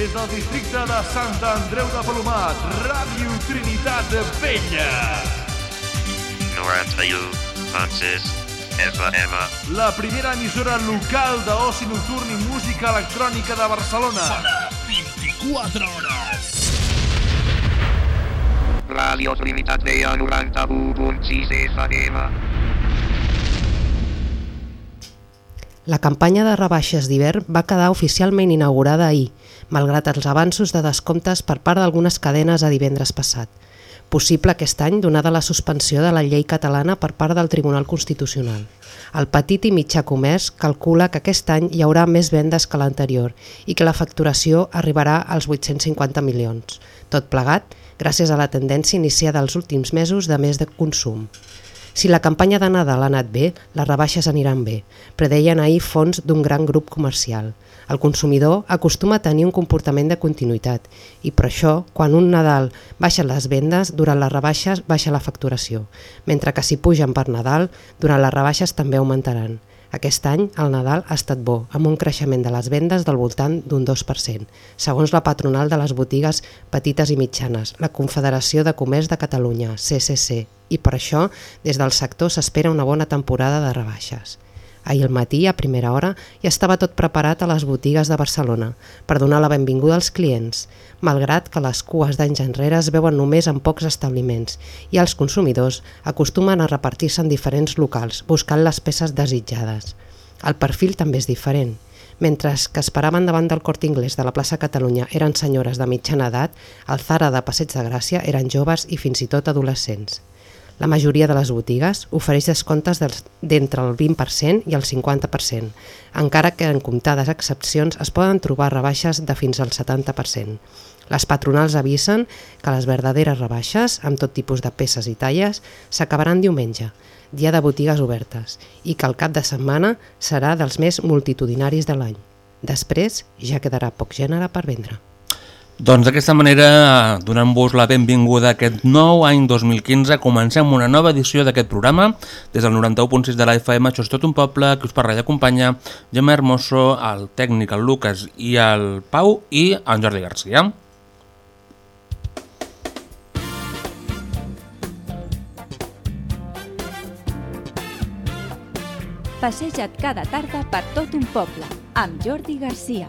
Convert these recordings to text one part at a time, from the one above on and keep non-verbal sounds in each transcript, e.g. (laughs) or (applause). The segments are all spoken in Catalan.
des del districte de Sant Andreu de Palomat, Ràdio Trinitat Vella. 91.6 FM. La primera emissora local d'oci nocturn i música electrònica de Barcelona. Sona 24 hores. Ràdio Trinitat Vella 91.6 FM. La campanya de rebaixes d'hivern va quedar oficialment inaugurada ahir, malgrat els avanços de descomptes per part d'algunes cadenes a divendres passat. Possible aquest any donada la suspensió de la llei catalana per part del Tribunal Constitucional. El petit i mitjà comerç calcula que aquest any hi haurà més vendes que l'anterior i que la facturació arribarà als 850 milions. Tot plegat, gràcies a la tendència iniciada els últims mesos de més de consum. Si la campanya de Nadal ha anat bé, les rebaixes aniran bé, predeien ahir fons d'un gran grup comercial. El consumidor acostuma a tenir un comportament de continuïtat i per això, quan un Nadal baixen les vendes, durant les rebaixes baixa la facturació, mentre que si pugen per Nadal, durant les rebaixes també augmentaran. Aquest any el Nadal ha estat bo, amb un creixement de les vendes del voltant d'un 2%, segons la patronal de les botigues petites i mitjanes, la Confederació de Comerç de Catalunya, CCC, i per això des del sector s'espera una bona temporada de rebaixes. Ahir al matí, a primera hora, ja estava tot preparat a les botigues de Barcelona per donar la benvinguda als clients, malgrat que les cues d'anys enrere es veuen només en pocs establiments i els consumidors acostumen a repartir-se en diferents locals buscant les peces desitjades. El perfil també és diferent. Mentre que esperaven davant del Cort Inglés de la plaça Catalunya eren senyores de mitjana edat, al Zara de Passeig de Gràcia eren joves i fins i tot adolescents. La majoria de les botigues ofereix descomptes d'entre el 20% i el 50%, encara que en comptades excepcions es poden trobar rebaixes de fins al 70%. Les patronals avisen que les verdaderes rebaixes, amb tot tipus de peces i talles, s'acabaran diumenge, dia de botigues obertes, i que el cap de setmana serà dels més multitudinaris de l'any. Després ja quedarà poc gènere per vendre. Doncs d'aquesta manera, donant-vos la benvinguda a aquest nou any 2015, comencem una nova edició d'aquest programa. Des del 91.6 de la FM, això és tot un poble, que us parla i acompanya Gemma Hermoso, el tècnic, el Lucas i el Pau i en Jordi Garcia. Passeja't cada tarda per tot un poble, amb Jordi Garcia.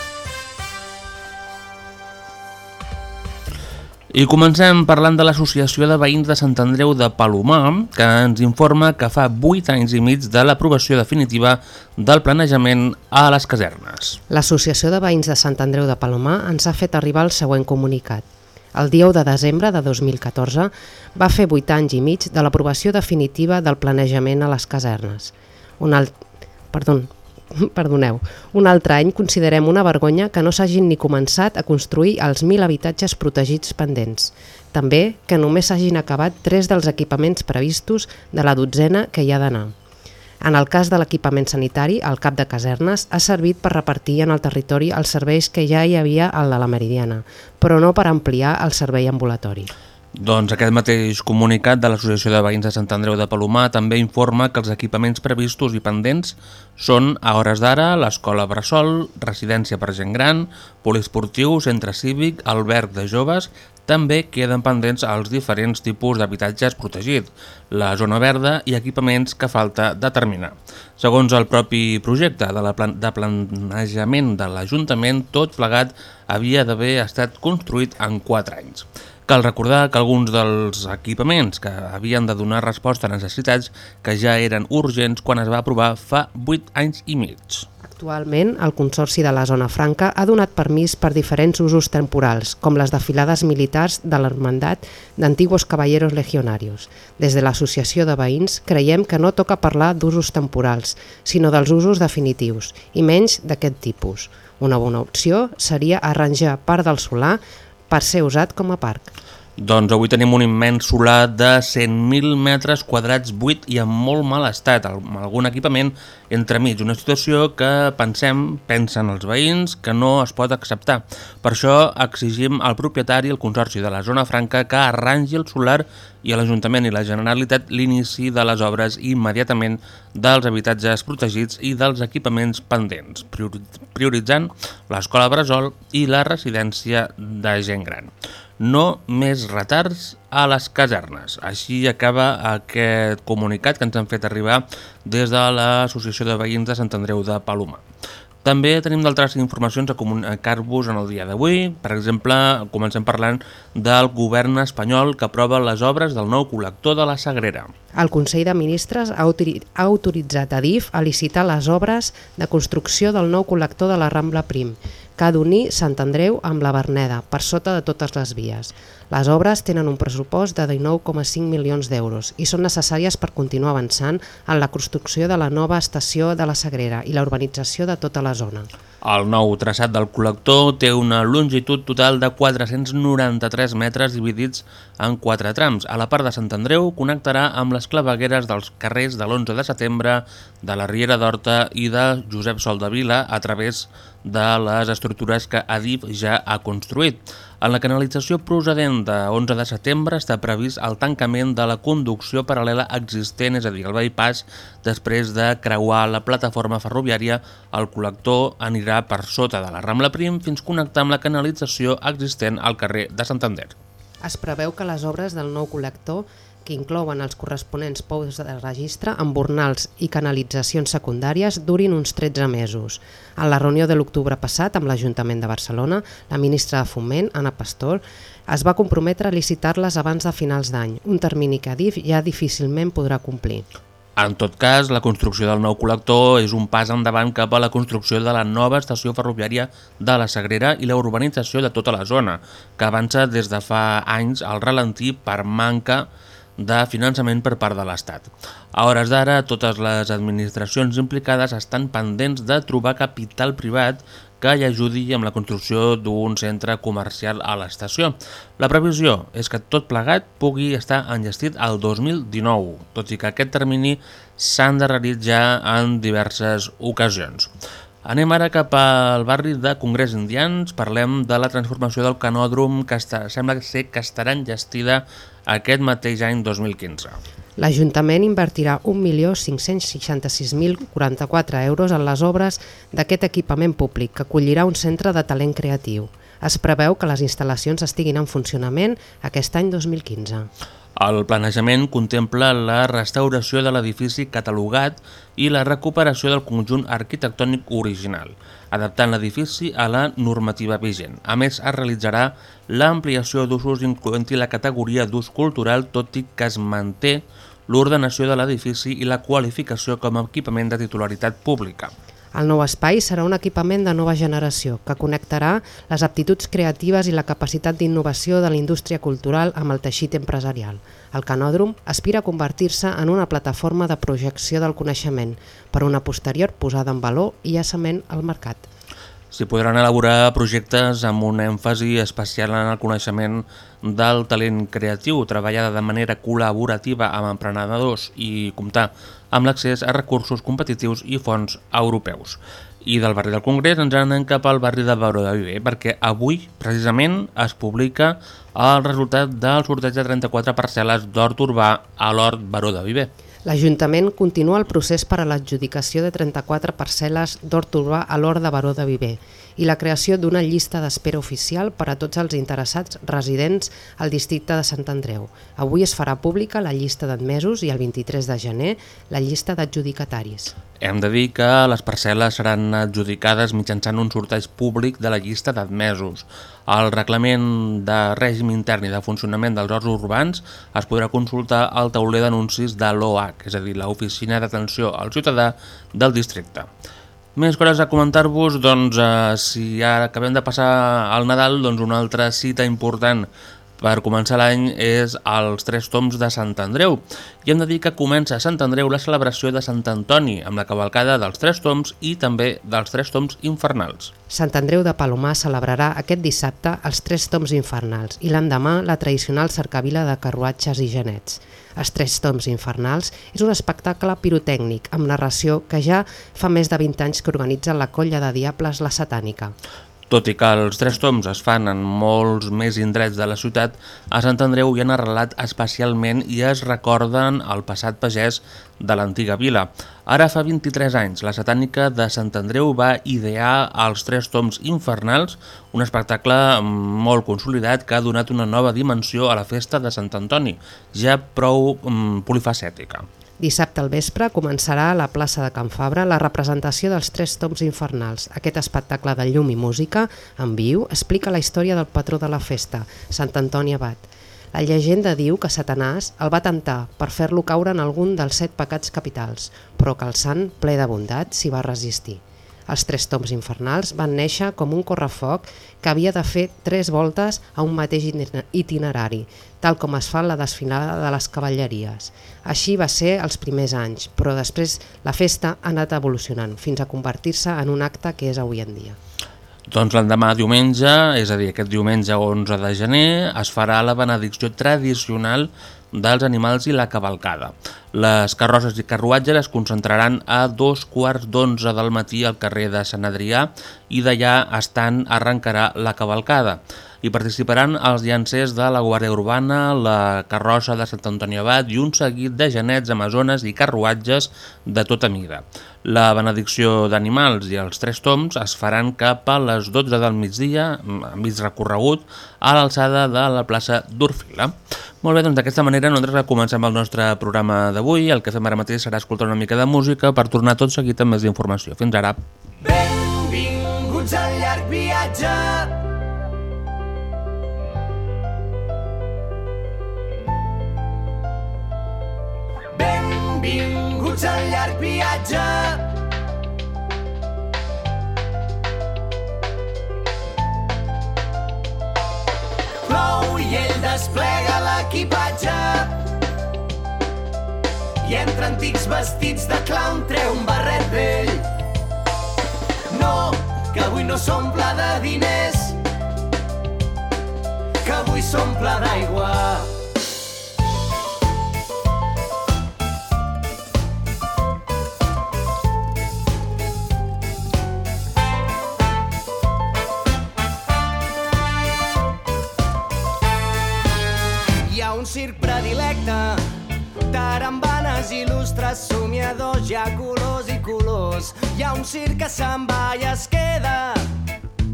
I comencem parlant de l'Associació de Veïns de Sant Andreu de Palomar, que ens informa que fa 8 anys i mig de l'aprovació definitiva del planejament a les casernes. L'Associació de Veïns de Sant Andreu de Palomar ens ha fet arribar el següent comunicat. El dia 1 de desembre de 2014 va fer 8 anys i mig de l'aprovació definitiva del planejament a les casernes. Un alt... Perdó, (coughs) perdoneu, un altre any considerem una vergonya que no s'hagin ni començat a construir els 1.000 habitatges protegits pendents. També que només s'hagin acabat tres dels equipaments previstos de la dotzena que hi ha d'anar. En el cas de l'equipament sanitari, el cap de casernes ha servit per repartir en el territori els serveis que ja hi havia al de la Meridiana, però no per ampliar el servei ambulatori. Doncs aquest mateix comunicat de l'Associació de Veïns de Sant Andreu de Palomar també informa que els equipaments previstos i pendents són, a hores d'ara, l'Escola Bressol, Residència per Gent Gran, Poliesportiu, Centre Cívic, Alberg de Joves, també queden pendents els diferents tipus d'habitatges protegit, la zona verda i equipaments que falta determinar. Segons el propi projecte de, la plan de planejament de l'Ajuntament, tot plegat havia d'haver estat construït en 4 anys. Cal recordar que alguns dels equipaments que havien de donar resposta a necessitats que ja eren urgents quan es va aprovar fa 8 anys i mig. Actualment, el Consorci de la Zona Franca ha donat permís per diferents usos temporals, com les desfilades militars de l'Hermandat d'Antigos Caballeros Legionarios. Des de l'Associació de Veïns creiem que no toca parlar d'usos temporals, sinó dels usos definitius, i menys d'aquest tipus. Una bona opció seria arranjar part del solar per ser usat com a parc. Doncs avui tenim un immens solar de 100.000 metres quadrats buit i en molt mal estat, amb algun equipament entremig. Una situació que pensem, pensen els veïns, que no es pot acceptar. Per això exigim al propietari, el Consorci de la Zona Franca, que arrangi el solar i a l'Ajuntament i la Generalitat l'inici de les obres immediatament dels habitatges protegits i dels equipaments pendents, prioritzant l'escola Bressol i la residència de gent gran no més retards a les casernes. Així acaba aquest comunicat que ens han fet arribar des de l'Associació de Veïns de Sant Andreu de Paloma. També tenim d'altres informacions a comunicar-vos en el dia d'avui. Per exemple, comencem parlant del govern espanyol que aprova les obres del nou col·lector de la Sagrera. El Consell de Ministres ha autoritzat a DIF a licitar les obres de construcció del nou col·lector de la Rambla Prim que ha d'unir Sant Andreu amb la Berneda, per sota de totes les vies. Les obres tenen un pressupost de 19,5 milions d'euros i són necessàries per continuar avançant en la construcció de la nova estació de la Sagrera i la urbanització de tota la zona. El nou traçat del col·lector té una longitud total de 493 metres dividits en quatre trams. A la part de Sant Andreu connectarà amb les clavegueres dels carrers de l'11 de setembre, de la Riera d'Horta i de Josep Sol de Vila a través de les estructures que Adif ja ha construït. En la canalització procedent de 11 de setembre està previst el tancament de la conducció paral·lela existent, és a dir, el bypass, després de creuar la plataforma ferroviària, el col·lector anirà per sota de la Rambla Prim fins connectar amb la canalització existent al carrer de Santander. Es preveu que les obres del nou col·lector que inclouen els corresponents pous de registre, embornals i canalitzacions secundàries, durin uns 13 mesos. En la reunió de l'octubre passat amb l'Ajuntament de Barcelona, la ministra de Foment, Anna Pastor, es va comprometre a licitar-les abans de finals d'any, un termini que DIF ja difícilment podrà complir. En tot cas, la construcció del nou col·lector és un pas endavant cap a la construcció de la nova estació ferroviària de la Sagrera i la urbanització de tota la zona, que avança des de fa anys al ralentí per manca de de finançament per part de l'Estat. A hores d'ara, totes les administracions implicades estan pendents de trobar capital privat que hi ajudi amb la construcció d'un centre comercial a l'estació. La previsió és que tot plegat pugui estar enllestit al 2019, tot i que aquest termini s'ha endarrerit ja en diverses ocasions. Anem ara cap al barri de Congrés Indians, parlem de la transformació del canòdrom que està, sembla ser que estarà enllestida aquest mateix any 2015. L'Ajuntament invertirà 1.566.044 euros en les obres d'aquest equipament públic que acollirà un centre de talent creatiu. Es preveu que les instal·lacions estiguin en funcionament aquest any 2015. El planejament contempla la restauració de l'edifici catalogat i la recuperació del conjunt arquitectònic original adaptant l'edifici a la normativa vigent. A més, es realitzarà l'ampliació d'usos incloent-hi la categoria d'ús cultural, tot i que es manté l'ordenació de l'edifici i la qualificació com a equipament de titularitat pública. El nou espai serà un equipament de nova generació que connectarà les aptituds creatives i la capacitat d'innovació de la indústria cultural amb el teixit empresarial. El Canòdrom aspira a convertir-se en una plataforma de projecció del coneixement per una posterior posada en valor i assament al mercat. S'hi podran elaborar projectes amb un èmfasi especial en el coneixement del talent creatiu, treballada de manera col·laborativa amb emprenedors i comptar amb l'accés a recursos competitius i fons europeus. I del barri del Congrés ens anem cap al barri de Baró de Viver, perquè avui, precisament, es publica el resultat del sorteig de 34 parcel·les d'hort urbà a l'hort Baró de Viver. L'Ajuntament continua el procés per a l'adjudicació de 34 parcel·les d'hort urbà a l'hort de Baró de Viver i la creació d'una llista d'espera oficial per a tots els interessats residents al districte de Sant Andreu. Avui es farà pública la llista d'admesos i el 23 de gener la llista d'adjudicataris. Hem de dir que les parcel·les seran adjudicades mitjançant un sorteig públic de la llista d'admesos. El reglament de règim intern i de funcionament dels horts urbans es podrà consultar al tauler d'anuncis de l'OAC, és a dir, l'Oficina d'Atenció al Ciutadà del districte. Més coses a comentar-vos, doncs, eh, si ara acabem de passar al Nadal, doncs una altra cita important per començar l'any és els Tres Toms de Sant Andreu. I hem de dir que comença a Sant Andreu la celebració de Sant Antoni, amb la cavalcada dels Tres Toms i també dels Tres Toms infernals. Sant Andreu de Palomar celebrarà aquest dissabte els Tres Toms infernals i l'endemà la tradicional cercavila de carruatges i genets. Els Tres Toms infernals és un espectacle pirotècnic amb narració que ja fa més de 20 anys que organitza la colla de diables La Satànica. Tot i que els tres toms es fan en molts més indrets de la ciutat, a Sant Andreu hi han arrelat especialment i es recorden el passat pagès de l'antiga vila. Ara fa 23 anys, la satànica de Sant Andreu va idear els tres toms infernals, un espectacle molt consolidat que ha donat una nova dimensió a la festa de Sant Antoni, ja prou mm, polifacètica. Dissabte al vespre començarà a la plaça de Can Fabra la representació dels Tres Toms Infernals. Aquest espectacle de llum i música, en viu, explica la història del patró de la festa, Sant Antoni Abat. La llegenda diu que Satanàs el va tentar per fer-lo caure en algun dels set pecats capitals, però que el sant, ple de bondat, s'hi va resistir. Els tres toms infernals van néixer com un correfoc que havia de fer tres voltes a un mateix itinerari, tal com es fa la desfilada de les cavalleries. Així va ser els primers anys, però després la festa ha anat evolucionant fins a convertir-se en un acte que és avui en dia. Doncs l'endemà diumenge, és a dir, aquest diumenge 11 de gener, es farà la benedicció tradicional dels animals i la cavalcada. Les carrosses i carruatges es concentraran a dos quarts d'onze del matí al carrer de Sant Adrià i d'allà estant arrencarà la cavalcada. Hi participaran els llancers de la Guàrdia Urbana, la carrossa de Sant Antoni Abat i un seguit de genets, amazones i carruatges de tota mida. La benedicció d'animals i els tres toms es faran cap a les 12 del migdia, a mig recorregut, a l'alçada de la plaça d'Urfila. Molt bé, doncs d'aquesta manera nosaltres comencem el nostre programa d'avui. El que fem ara mateix serà escoltar una mica de música per tornar tot seguit amb més informació. Fins ara. Benvinguts al llarg viatge Benvinguts al llarg viatge desplega l'equipatge i entre antics vestits de clown treu un barret vell. No, que avui no s'omple de diners, que avui s'omple d'aigua. Il·lustres, somiadors, hi ha colors i colors. Hi ha un circ que se'n va i es queda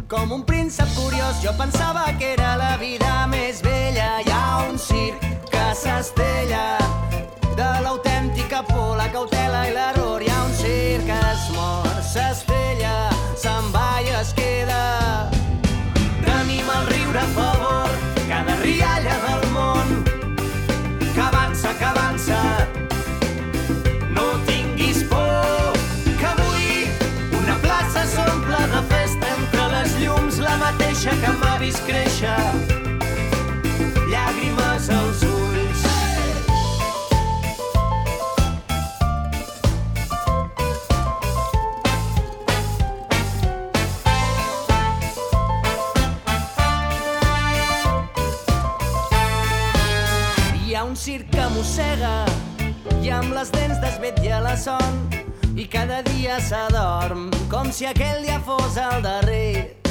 com un príncep curiós. Jo pensava que era la vida més vella. Hi ha un circ que s'estella de l'autèntica por, la cautela i l'error. Hi ha un circ que es mor, s'estella, se'n va i es queda. Tenim el riure a favor, cada rialla del món que avança, que avança. Mateixa que m'ha vist créixer. Llàgrimes als ulls. Hi ha un circ que mossega i amb les dents desvetlla la son i cada dia s'adorm com si aquell dia fos el darrer.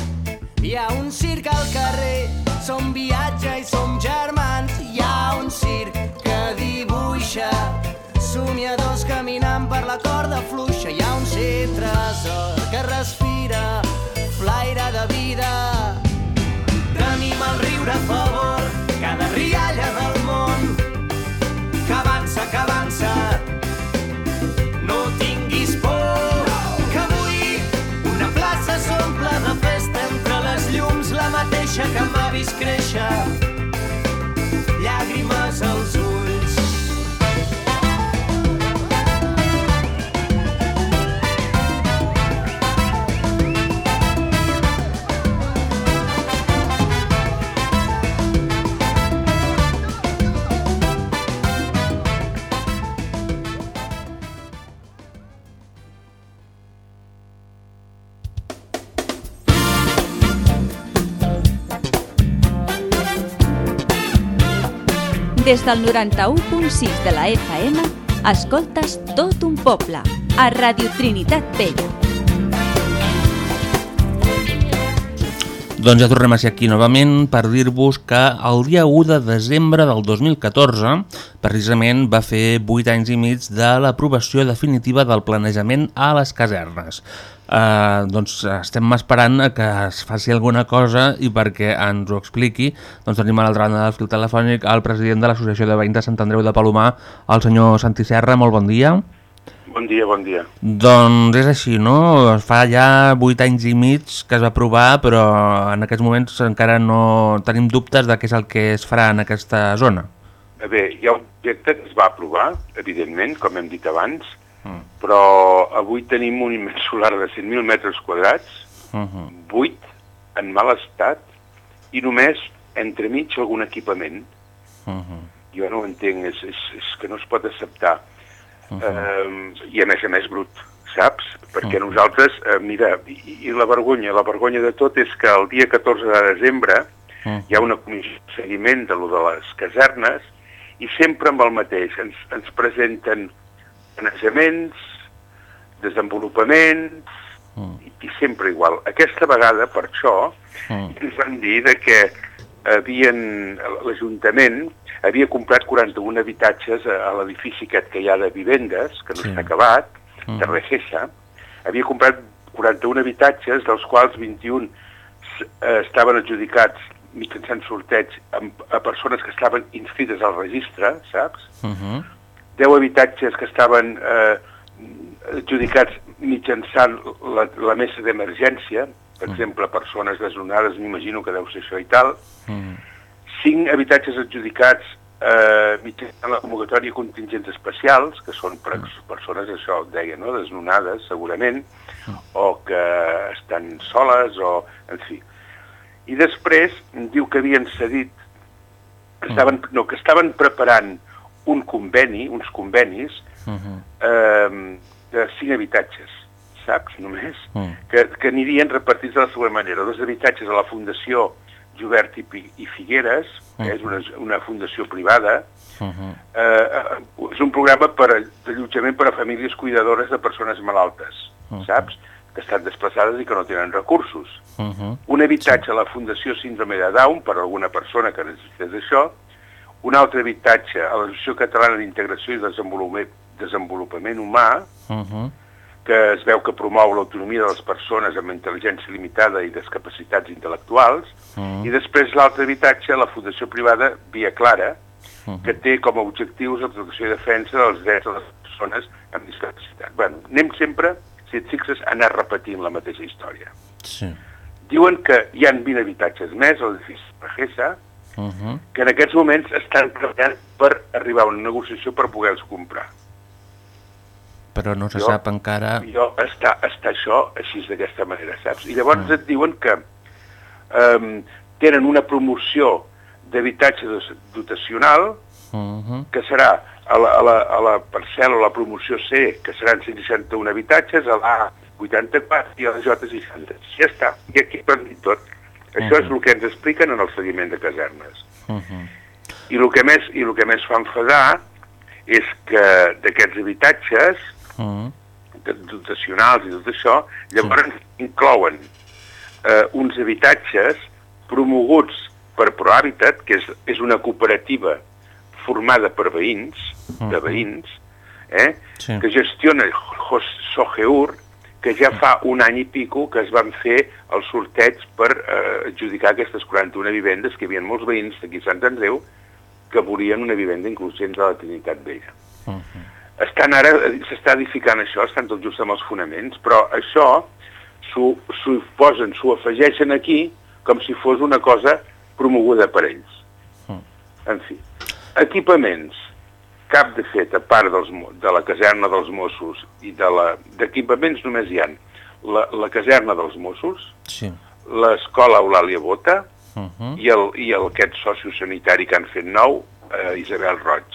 Hi ha un circ al carrer, som viatge i som germans. Hi ha un circ que dibuixa somiadors caminant per la corda fluixa. Hi ha un circ tresor que respira flaire de vida. Tenim el riure a favor, cada rialla del món que avança, que avança. Mateixa que m'ha vist créixer. Llàgrimes als ulls. Des del 91.6 de la FM, escoltes tot un poble, a Radio Trinitat Vella. Doncs ja tornem a ser aquí novament per dir-vos que el dia 1 de desembre del 2014 precisament va fer 8 anys i mig de l'aprovació definitiva del planejament a les casernes. Uh, doncs estem esperant que es faci alguna cosa i perquè ens ho expliqui doncs tenim a l'altra banda del fil telefònic el president de l'Associació de Veïns de Sant Andreu de Palomar, el senyor Santi Serra, molt bon dia. Bon dia, bon dia. Doncs és així, no? Fa ja 8 anys i mig que es va aprovar, però en aquests moments encara no tenim dubtes de què és el que es farà en aquesta zona. Bé, hi ha un projecte que es va aprovar, evidentment, com hem dit abans, Mm. però avui tenim un immens solar de 100.000 metres quadrats, Uh -huh. 8 en mal estat i només entremig algun equipament. Uh -huh. Jo no ho entenc, és, és, és que no es pot acceptar. Uh -huh. eh, I a més a més brut, saps? Perquè nosaltres, eh, mira, i, i la vergonya, la vergonya de tot és que el dia 14 de desembre Uh hi ha una comissió de seguiment de lo de les casernes i sempre amb el mateix. Ens, ens presenten planejaments, desenvolupaments, Mm. i, sempre igual. Aquesta vegada, per això, Mm. ens van dir de que havien l'Ajuntament havia comprat 41 habitatges a, a l'edifici aquest que hi ha de vivendes, que no Sí. acabat, Mm. de Regesa, havia comprat 41 habitatges, dels quals 21 s- eh, estaven adjudicats mitjançant sorteig a persones que estaven inscrites al registre, saps? Uh -huh. 10 habitatges que estaven eh, adjudicats mitjançant la, la mesa d'emergència, per exemple, persones desnonades, m'imagino que deu ser això i tal. 5 habitatges adjudicats eh, mitjançant la convocatòria contingents especials, que són per persones, això deia, no?, desnonades, segurament, o que estan soles, o, en fi. I després diu que havien cedit, estaven, no, que estaven preparant un conveni, uns convenis, Uh -huh. eh, de 5 habitatges, saps, només, Mm. que, que anirien repartits de la següent manera. Dos habitatges a la Fundació Jobert i, i Figueres, que Mm. és una, una fundació privada, Uh -huh. eh, és un programa per a- d'allotjament per a famílies cuidadores de persones malaltes, Mm. saps? Que estan desplaçades i que no tenen recursos. Uh -huh. Un habitatge a la Fundació Síndrome de Down per a alguna persona que necessités això, un altre habitatge a l'Associació Catalana d'Integració i Desenvolupament, Desenvolupament Humà, Uh -huh. que es veu que promou l'autonomia de les persones amb intel·ligència limitada i discapacitats intel·lectuals, Mm. i després l'altre habitatge a la Fundació Privada Via Clara, Mhm. que té com a objectius la protecció i defensa dels drets de les persones amb discapacitat. Bueno, anem sempre, si et fixes, a anar repetint la mateixa història. Sí. Diuen que hi han 20 habitatges més a l'edifici de Regesa, Uh -huh. que en aquests moments estan treballant per arribar a una negociació per poder-los comprar. Però no se Jo- sap encara... Jo està, està això així d'aquesta manera, saps? I llavors et diuen que um, tenen una promoció d'habitatge dotacional Uh -huh. que serà a la, a, la, a la parcel·la o la promoció C, que seran 161 habitatges, a l'A 84 i a la J 60. Ja està, i aquí ho hem dit tot. Això és el que ens expliquen en el seguiment de casernes. Uh -huh. I el que més, i el que més fa enfadar és que d'aquests habitatges Uh -huh. de- dotacionals i tot això, llavors inclouen eh, uns habitatges promoguts per ProHàbitat, que és, és una cooperativa formada per veïns, de veïns, eh, Sí. que gestiona Sogeur, que ja fa un any i pico que es van fer el sorteig per eh, adjudicar aquestes 41 vivendes, que hi havia molts veïns d'aquí a Sant Andreu que volien una vivenda inclús gens de la Trinitat Vella Uh -huh. estan ara, s'està edificant això, estan tot just amb els fonaments, però això s'ho posen, s'ho afegeixen aquí com si fos una cosa promoguda per ells. Mm. En fi, equipaments, cap de fet, a part dels, de la caserna dels Mossos i de d'equipaments només hi han la, la caserna dels Mossos, Sí. l'escola Eulàlia Bota Uh -huh. i, el, i el, aquest sociosanitari que han fet nou, eh, Isabel Roig.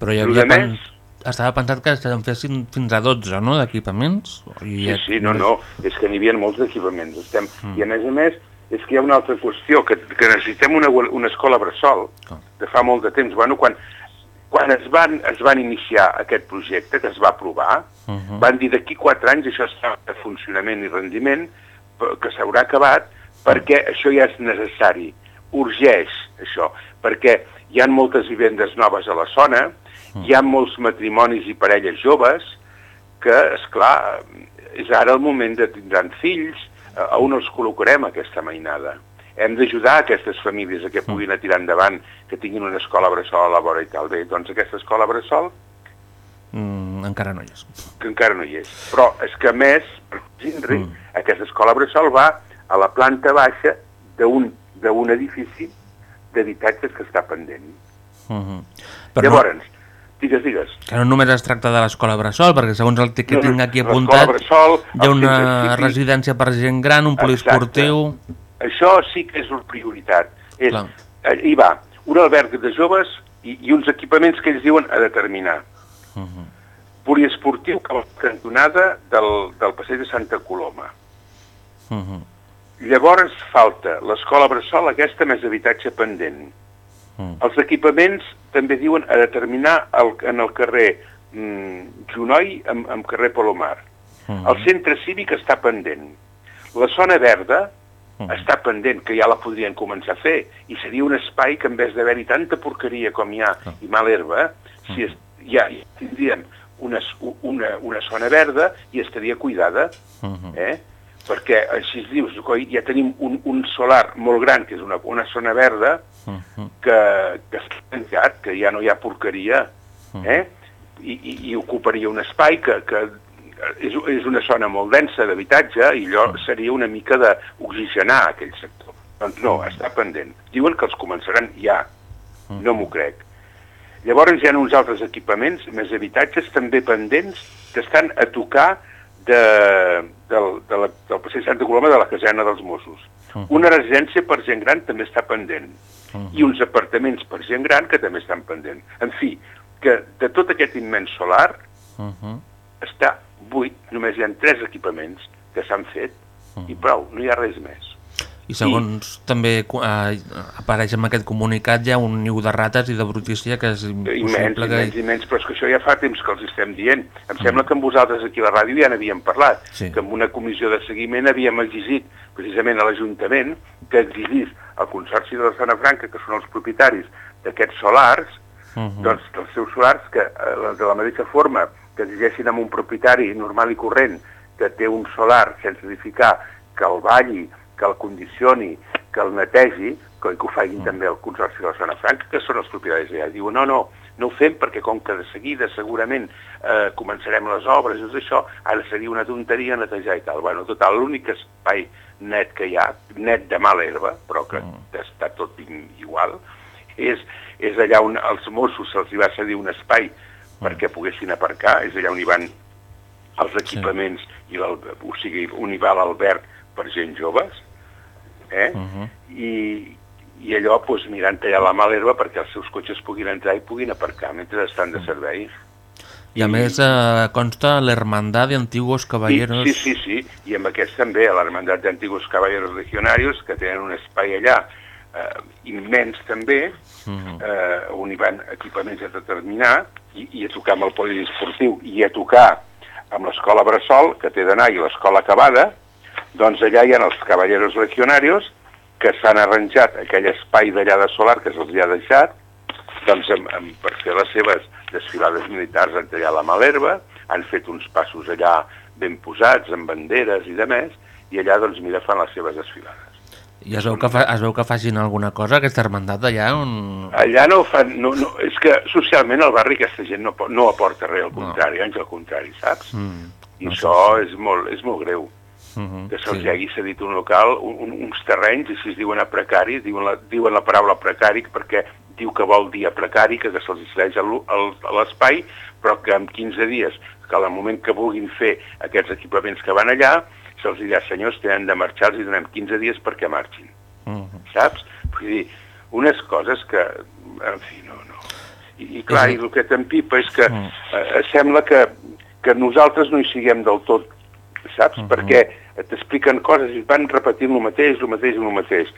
Però hi havia... de Pen... més- Estava pensat que se'n fessin fins a 12, no?, d'equipaments. I Sí, sí, no, no, és que n'hi havia molts equipaments. Estem... Mm. I a més a més, és que hi ha una altra qüestió, que, que necessitem una, una escola bressol Com? de fa molt de temps. Bueno, quan, quan es van, es van iniciar aquest projecte, que es va aprovar, uh -huh. van dir d'aquí quatre anys això està de funcionament i rendiment, que s'haurà acabat, perquè això ja és necessari, urgeix això, perquè hi ha moltes vivendes noves a la zona, hi ha molts matrimonis i parelles joves, que, és clar, és ara el moment de tindran fills, a on els col·locarem aquesta mainada? Hem d'ajudar aquestes famílies a que puguin a tirar endavant, que tinguin una escola bressol a la vora i tal. Bé, doncs aquesta escola bressol, Mm, encara no hi és. que encara no hi és. Però és que a més, tindre, mm. aquesta escola bressol va a la planta baixa d'un edifici d'habitatges que està pendent. Uh -huh. Però Llavors, no... digues, digues. Que no només es tracta de l'escola Bressol, perquè segons el que No, tinc aquí apuntat, Bressol, hi ha una residència per gent gran, un poliesportiu... Això sí que és una prioritat. És, Clar. eh, hi va un alberg de joves i, i uns equipaments que ells diuen a determinar. Uh -huh. Poliesportiu que va cantonada del, del passeig de Santa Coloma. Uh -huh. Llavors falta l'escola Bressol, aquesta més habitatge pendent. Mm. Els equipaments també diuen a determinar el, en el carrer mm, Junoi amb, amb carrer Palomar. Mm. El centre cívic està pendent. La zona verda Mm. està pendent, que ja la podrien començar a fer, i seria un espai que en vez d'haver-hi tanta porqueria com hi ha i mal herba, si es, ja, ja tindríem una, una, una zona verda i estaria cuidada, Mhm. eh? perquè així es dius, ja tenim un, un solar molt gran, que és una, una zona verda, Mhm. que, que està tancat, que ja no hi ha porqueria, eh? I, i, i ocuparia un espai que, que és, és una zona molt densa d'habitatge i allò seria una mica d'oxigenar aquell sector. Doncs no, està pendent. Diuen que els començaran ja, no m'ho crec. Llavors hi ha uns altres equipaments, més habitatges també pendents, que estan a tocar de, del, de la, del passeig Santa Coloma de la caserna dels Mossos. Una residència per gent gran també està pendent. I uns apartaments per gent gran que també estan pendent. En fi, que de tot aquest immens solar Uh -huh. està buit, només hi ha tres equipaments que s'han fet i prou, no hi ha res més. I segons també eh, apareix en aquest comunicat ha un niu de rates i de brutícia que és Immens, impossible que... immens, immens, però és que això ja fa temps que els estem dient. Em sembla que amb vosaltres aquí a la ràdio ja n'havíem parlat, Sí. que amb una comissió de seguiment havíem exigit precisament a l'Ajuntament que exigís al Consorci de la Zona Franca, que són els propietaris d'aquests solars, Mhm. doncs dels seus solars, que eh, de la mateixa forma que exigeixin amb un propietari normal i corrent que té un solar sense edificar, que el balli, que el condicioni, que el netegi, que, que ho facin també el Consorci de la Zona Franca, que són els propietaris allà. Diuen, no, no, no ho fem perquè com que de seguida segurament eh, començarem les obres i tot això, ara seria una tonteria netejar i tal. Bueno, total, l'únic espai net que hi ha, net de mala herba, però que està tot igual, és, és allà on els Mossos se'ls va cedir un espai perquè poguessin aparcar, és allà on hi van els equipaments, i l'al- o sigui, on hi va l'alberg per gent joves, eh? Mhm. I, i allò doncs, mirant allà la mala herba perquè els seus cotxes puguin entrar i puguin aparcar mentre estan de servei. I a més eh, consta l'Hermandad de Antiguos Caballeros... Sí, sí, sí, sí, i amb aquest també, l'Hermandat d'Antigos Caballeros Legionarios, que tenen un espai allà eh, immens també, Mhm. eh, on hi van equipaments a determinar, i, i a tocar amb el poliesportiu, i a tocar amb l'escola Bressol, que té d'anar, i l'escola acabada, doncs allà hi ha els Caballeros Legionarios, que s'han arranjat aquell espai d'allà de solar que se'ls ha deixat, doncs amb, amb, per fer les seves desfilades militars han tallat la malherba, han fet uns passos allà ben posats, amb banderes i de més, i allà, doncs, mira, fan les seves desfilades. I es veu, que fa, es veu que facin alguna cosa, aquesta hermandat allà on... Allà no fan... No, no, és que socialment al barri aquesta gent no, no aporta res, al contrari, anys al contrari, saps? Mm, I no sé, això és molt, és molt greu, Mhm, que se'ls sí. hagi cedit un local, un, un, uns terrenys, i si es diuen a precari, diuen la, diuen la paraula precari perquè diu que vol dir a precari, que, que se'ls cedeix a l'espai, però que en 15 dies, que al moment que vulguin fer aquests equipaments que van allà, se'ls dirà, senyors, tenen de marxar, els hi donem 15 dies perquè marxin Mhm. saps? Vull dir, unes coses que, en fi, no, no. I, i clar, i el que t'empipa és que Mm. eh, sembla que, que nosaltres no hi siguem del tot saps? Uh -huh. Perquè t'expliquen coses i van repetint el mateix, el mateix, el mateix.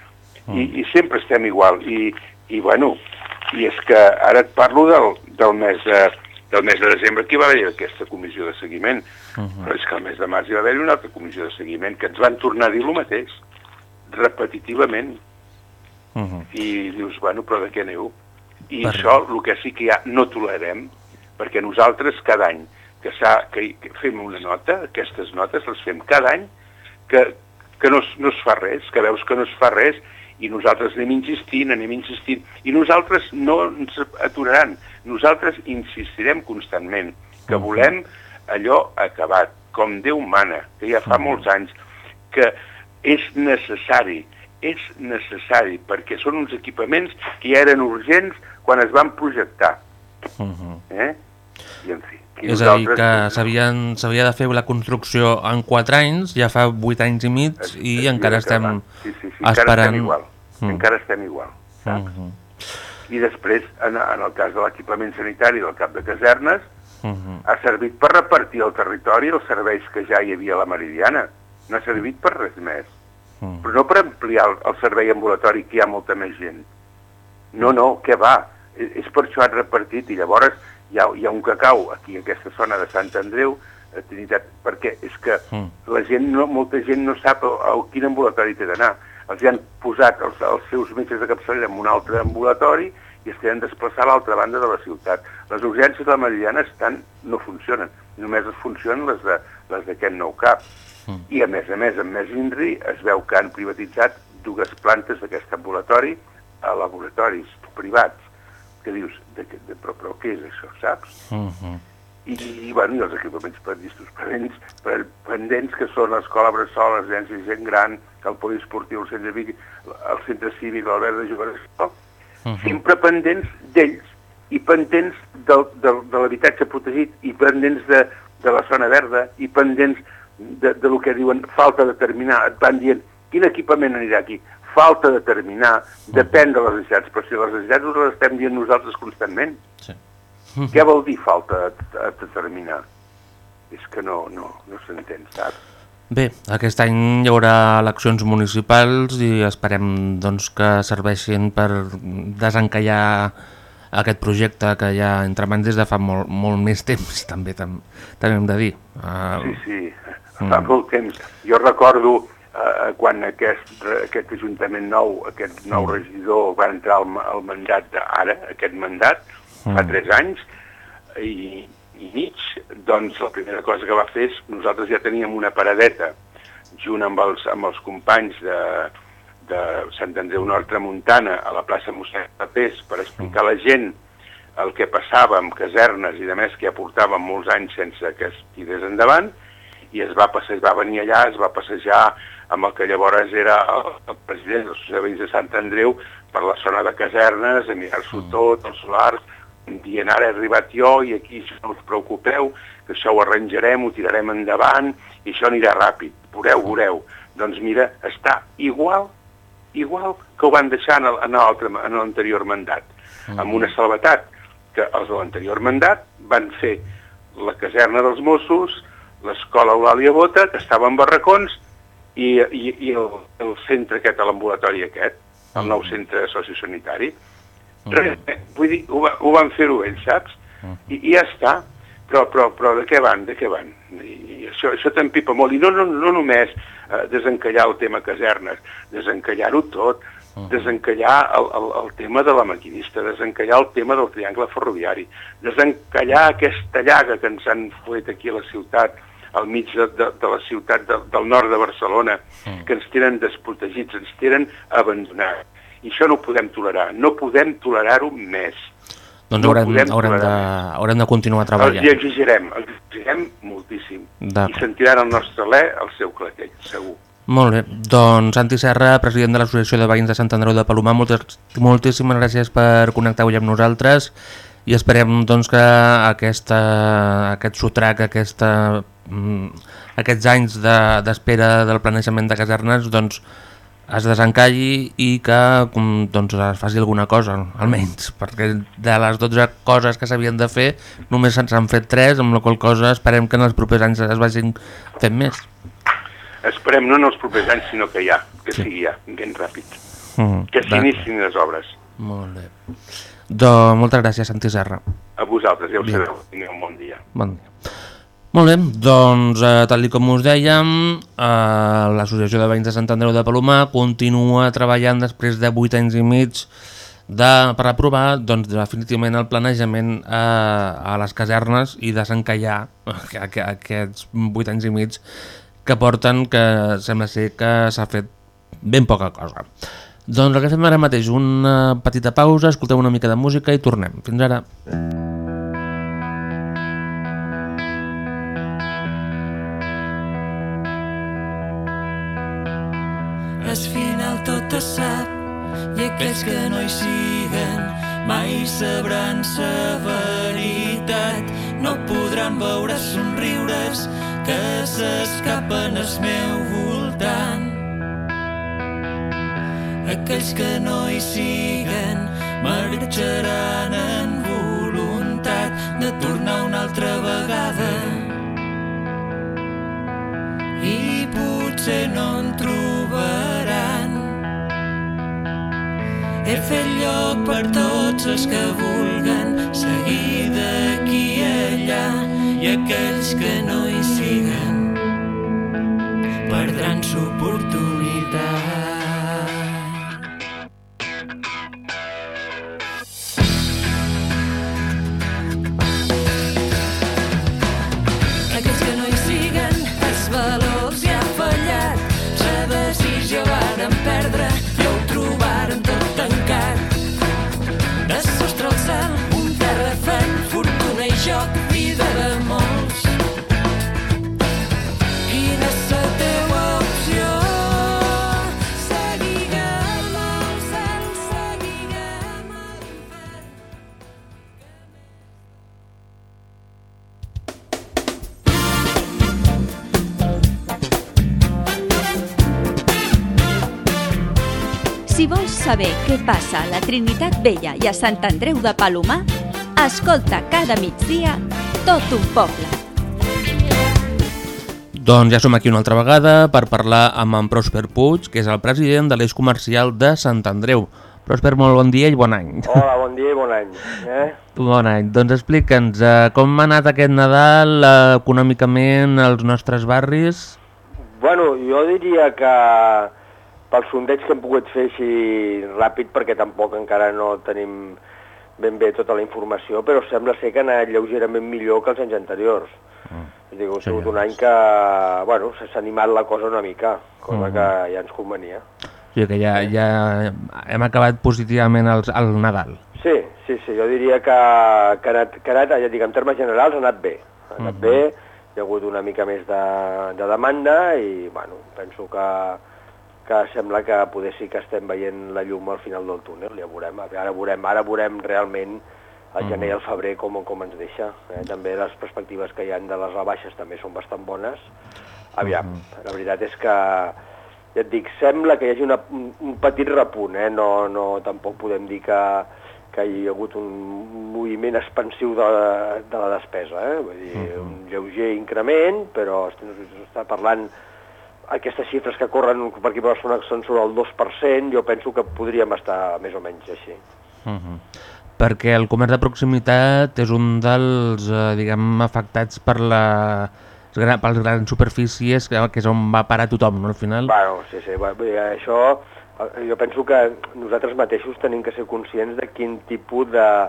-huh. I, I sempre estem igual. I, i bueno, i és que ara et parlo del, del mes de, del mes de desembre que hi va haver aquesta comissió de seguiment, uh -huh. però és que al mes de març hi va haver una altra comissió de seguiment que ens van tornar a dir el mateix, repetitivament. Uh -huh. I dius, bueno, però de què aneu? I per... això, el que sí que ja no tolerem, perquè nosaltres cada any que, que, que fem una nota, aquestes notes les fem cada any, que, que no, es, no es fa res, que veus que no es fa res, i nosaltres anem insistint, anem insistint, i nosaltres no ens aturaran, nosaltres insistirem constantment que volem allò acabat, com Déu mana, que ja fa molts anys, que és necessari, és necessari, perquè són uns equipaments que ja eren urgents quan es van projectar. Uh -huh. eh? I en fi. És a dir, que s'havia de fer la construcció en 4 anys, ja fa 8 anys i mig, i encara estem sí, sí, sí, esperant... Encara estem igual, mm. encara estem igual, saps? Uh -huh i després, en, en el cas de l'equipament sanitari del cap de casernes, uh -huh. ha servit per repartir el territori els serveis que ja hi havia a la Meridiana. No ha servit per res més. Uh -huh. Però no per ampliar el, el servei ambulatori, que hi ha molta més gent. No, no, què va? És, és per això han repartit i llavors hi ha, hi ha un cacau aquí, en aquesta zona de Sant Andreu, Trinitat, perquè és que uh -huh. la gent, no, molta gent no sap a, a quin ambulatori té d'anar els han posat els, els seus metges de capçalera en un altre ambulatori i es tenen desplaçar a l'altra banda de la ciutat. Les urgències de la Meridiana estan, no funcionen, només es funcionen les d'aquest de, nou cap. Mm. I a més a més, amb més INRI, es veu que han privatitzat dues plantes d'aquest ambulatori a laboratoris privats. Que dius, de, de, de, però, però què és això, saps? Mm -hmm i, i, bueno, i els equipaments pendents, pendents, pendents que són l'escola Bressol, les residència de gent gran, el poliesportiu, el centre, Vic, el centre cívic, l'Albert de Jugació, uh -huh. sempre pendents d'ells i pendents del, del, de l'habitatge protegit i pendents de, de la zona verda i pendents de, de lo que diuen falta de terminar. Et van dient, quin equipament anirà aquí? Falta de terminar, depèn de les necessitats, però si les necessitats les estem dient nosaltres constantment. Sí. Què vol dir falta de, de terminar? És que no, no, no s'entén, saps? Bé, aquest any hi haurà eleccions municipals i esperem doncs, que serveixin per desencallar aquest projecte que ja entre mans des de fa molt, molt més temps, (laughs) també tam, també hem de dir. Uh, sí, sí, fa mm. molt temps. Jo recordo uh, quan aquest, aquest Ajuntament nou, aquest nou mm. regidor va entrar al, al mandat d'ara, aquest mandat, mm. fa tres anys, i, i mig, doncs la primera cosa que va fer és, nosaltres ja teníem una paradeta junt amb els, amb els companys de, de Sant Andreu Nord Tramuntana a la plaça Mossèn Papés per explicar a la gent el que passava amb casernes i de més que ja portàvem molts anys sense que es tirés endavant i es va, passejar, va venir allà, es va passejar amb el que llavors era el, president dels Veïns de Sant Andreu per la zona de casernes, a mirar-s'ho mm. tot, els solars, dient ara he arribat jo i aquí no us preocupeu, que això ho arranjarem, ho tirarem endavant i això anirà ràpid, veureu, veureu. Doncs mira, està igual, igual que ho van deixar en l'anterior mandat, mm. amb una salvetat, que els de l'anterior mandat van fer la caserna dels Mossos, l'escola Eulàlia Bota, que estava en barracons, i, i, i el, el centre aquest, l'ambulatori aquest, el nou mm. centre sociosanitari. Uh -huh. Vull dir, ho, ho van fer-ho ells, saps? Uh -huh. I, I ja està. Però, però, però de què van, de què van? I, i això, això t'empipa molt. I no, no, no només eh, desencallar el tema casernes, desencallar-ho tot, uh -huh. desencallar el, el, el tema de la maquinista, desencallar el tema del triangle ferroviari, desencallar aquesta llaga que ens han fet aquí a la ciutat, al mig de, de, de la ciutat de, del nord de Barcelona, uh -huh. que ens tenen desprotegits, ens tenen abandonats i això no ho podem tolerar, no podem tolerar-ho més. Doncs no haurem, haurem, de, haurem de continuar treballant. I exigirem, exigirem moltíssim. I sentiran el nostre alè el seu clatell, segur. Molt bé, doncs Santi Serra, president de l'Associació de Veïns de Sant Andreu de Palomar, moltes, moltíssimes gràcies per connectar avui amb nosaltres i esperem doncs, que aquesta, aquest sotrac, aquesta, mm, aquests anys d'espera de, del planejament de casernes doncs, es desencalli i que doncs, es faci alguna cosa, almenys, perquè de les 12 coses que s'havien de fer només se'ns han fet 3, amb la qual cosa esperem que en els propers anys es vagin fent més. Esperem no en els propers anys, sinó que ja, que sí. sigui ja, ben ràpid. Mm, Que s'inicin les obres. Molt bé. Doncs moltes gràcies, Santi Serra. A vosaltres, ja ho Bé. sabeu. Tingueu un bon dia. Bon dia. Molt bé, doncs eh, tal com us dèiem, eh, l'Associació de Veïns de Sant Andreu de Palomar continua treballant després de 8 anys i mig de, per aprovar doncs, definitivament el planejament eh, a les casernes i desencallar (laughs) aqu- aquests 8 anys i mig que porten que sembla ser que s'ha fet ben poca cosa. Doncs el que fem ara mateix, una petita pausa, escoltem una mica de música i tornem. Fins ara. Al i aquells que no hi siguen mai sabran sa veritat. No podran veure somriures que s'escapen al meu voltant. Aquells que no hi siguen marxaran en voluntat de tornar una altra vegada i potser no He fet lloc per tots els que vulguen seguir d'aquí a allà i aquells que no hi siguen perdran l'oportunitat. Saber què passa a la Trinitat Vella i a Sant Andreu de Palomar, escolta cada migdia tot un poble. Doncs ja som aquí una altra vegada per parlar amb en Prosper Puig, que és el president de l'eix comercial de Sant Andreu. Prosper, molt bon dia i bon any. Hola, bon dia i bon any. Eh? Bon any. Doncs explica'ns, eh, com ha anat aquest Nadal eh, econòmicament als nostres barris? Bueno, jo diria que pel sondeig que hem pogut fer així ràpid, perquè tampoc encara no tenim ben bé tota la informació, però sembla ser que ha anat lleugerament millor que els anys anteriors. Mm. Dic, ha sigut un any que, bueno, s'ha animat la cosa una mica, cosa Mhm. que ja ens convenia. O sigui que ja, ja hem acabat positivament el, el Nadal. Sí, sí, sí, jo diria que, que, ha anat, que ha anat, ja dic, en termes generals ha anat bé. Ha anat Mhm. bé, hi ha hagut una mica més de, de demanda i, bueno, penso que, que sembla que poder sí que estem veient la llum al final del túnel, ja veurem, ara veurem, ara veurem realment el gener i el febrer com, com ens deixa. Eh? També les perspectives que hi han de les rebaixes també són bastant bones. Aviam, la veritat és que, ja et dic, sembla que hi hagi una, un, petit repunt, eh? no, no, tampoc podem dir que, que hi ha hagut un moviment expansiu de, de la despesa, eh? Vull dir, un lleuger increment, però estem- s'està parlant aquestes xifres que corren per aquí per Barcelona són sobre el 2%, jo penso que podríem estar més o menys així. Uh -huh. Perquè el comerç de proximitat és un dels, eh, diguem, afectats per la, les grans superfícies, que, és on va parar tothom, no, al final? Bueno, sí, sí, dir, això eh, jo penso que nosaltres mateixos tenim que ser conscients de quin tipus de,